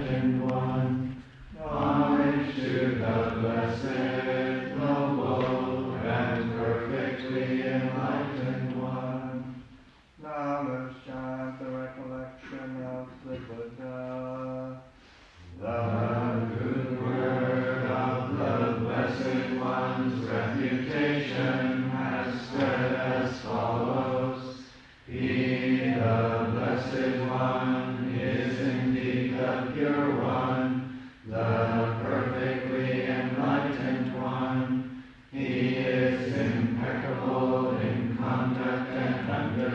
second one, coming to the blessed, the Lord.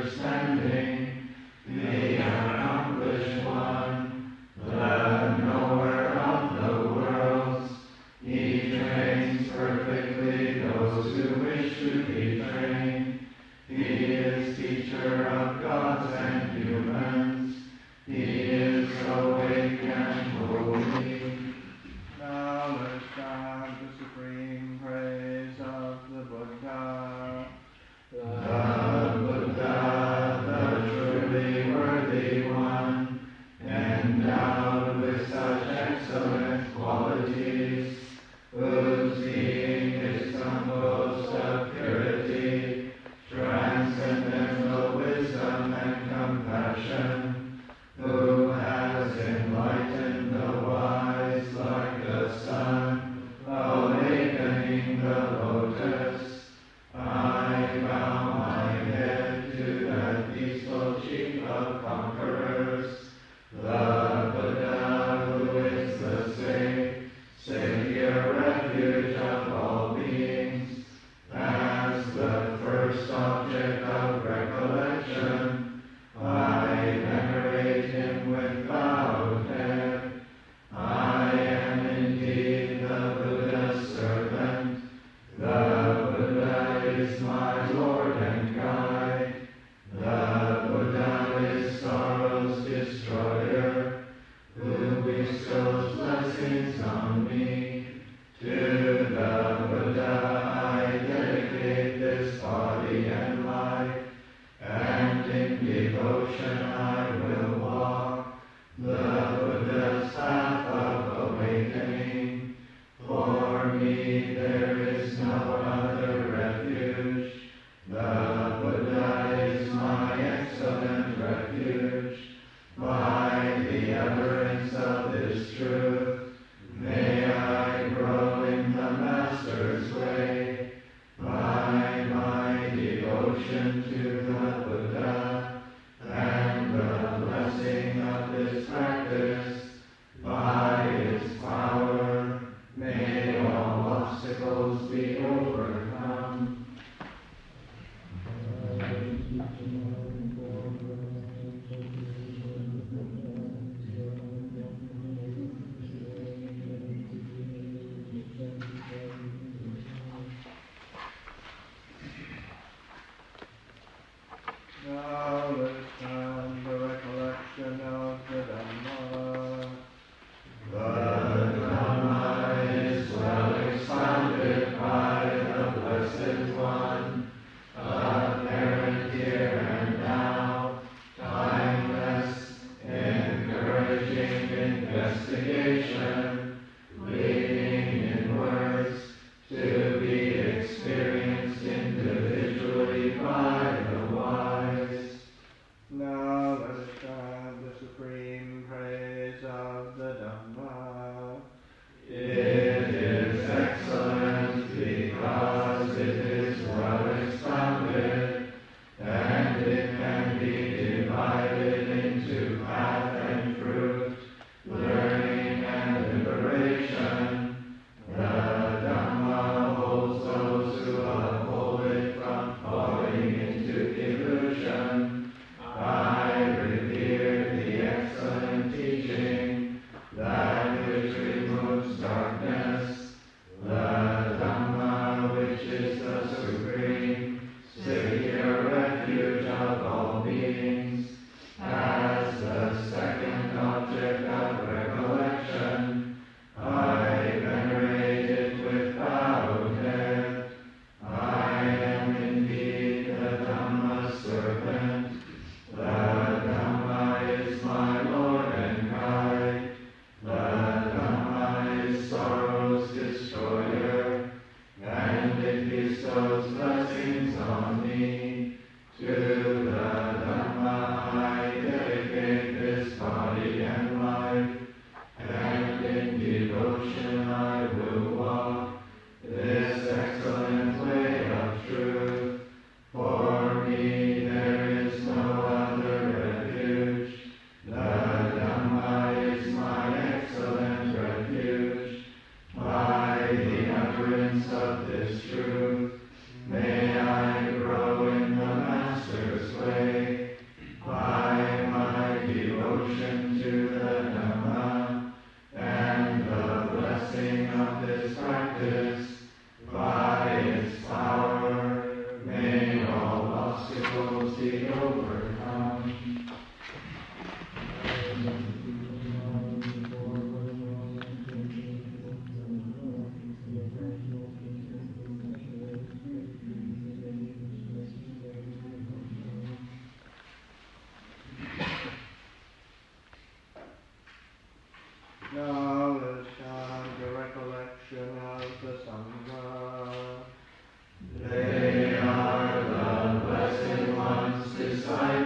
understanding, the accomplished one, the knower of the worlds. He trains perfectly those who wish to be trained. He is teacher of gods and humans. He is awake and holy. Lord and guide, that Buddha's sorrows destroyer, who bestows blessings on me, to the It's true.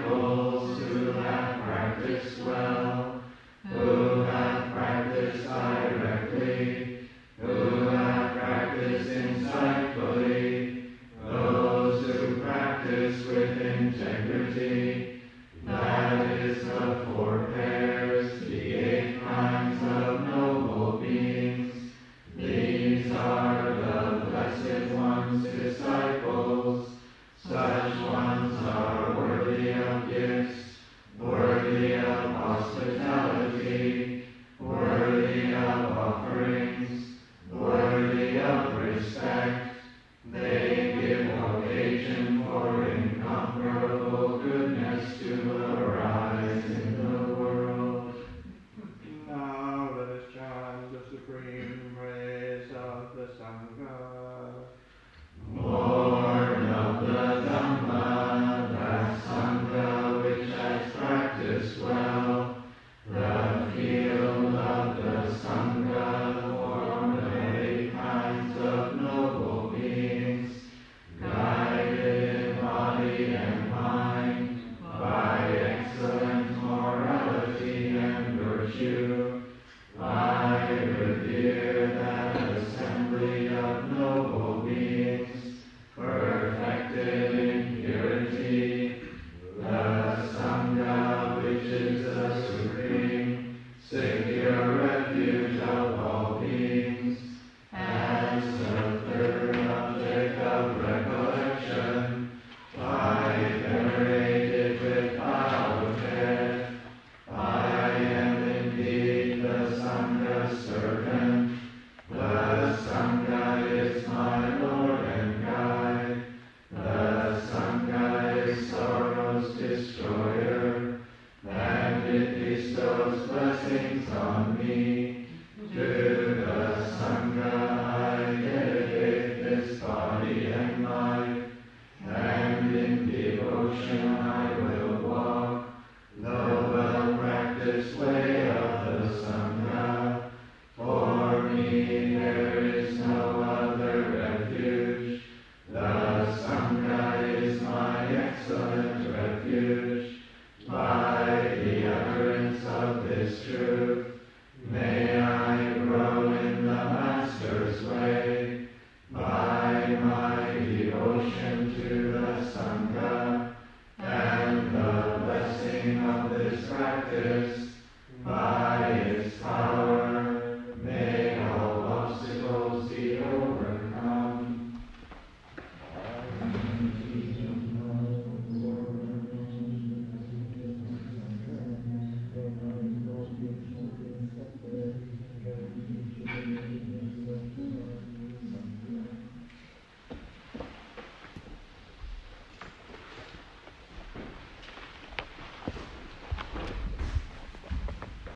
miracles who have practiced well. sins the